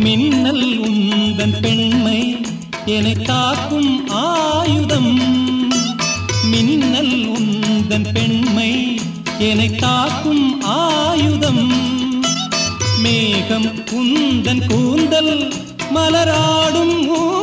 மின்னல் உந்தன் பெண்மை என்னை காக்கும் ஆயுதம். மின்னல் உந்தன் பெண்மை என்னை காக்கும் ஆயுதம். மேகம் குந்தன் கூந்தல் மலராடும் ஊ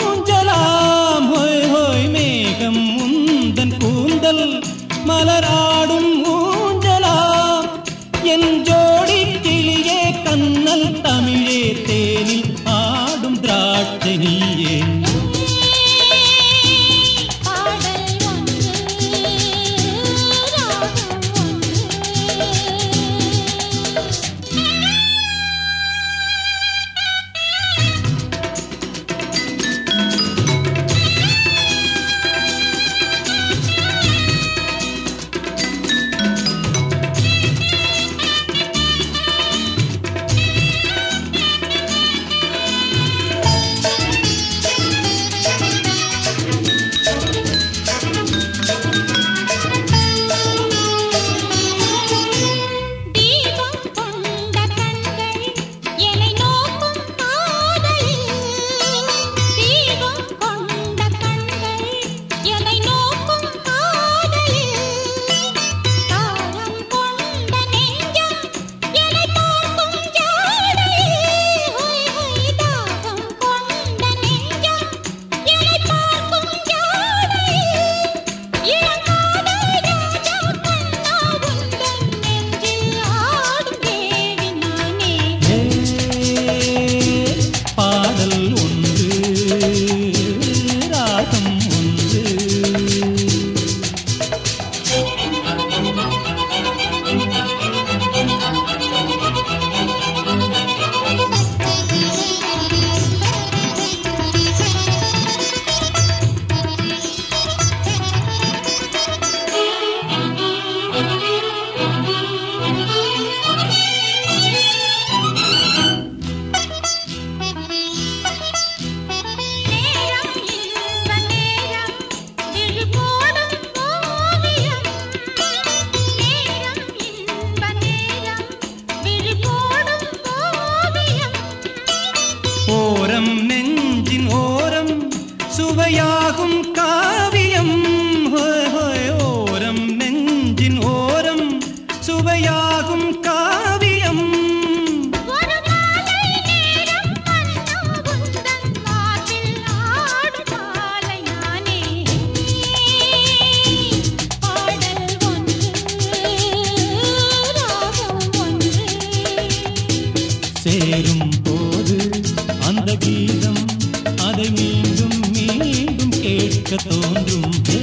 மதுரம் நெஞ்சின் ஓரம் சுவையாகும் காவியம். ஓரம் நெஞ்சின் ஓரம் சுவையாகும் காவியம். சேரும் கீதம். அதை மீண்டும் மீண்டும் கேட்க தோன்றும்.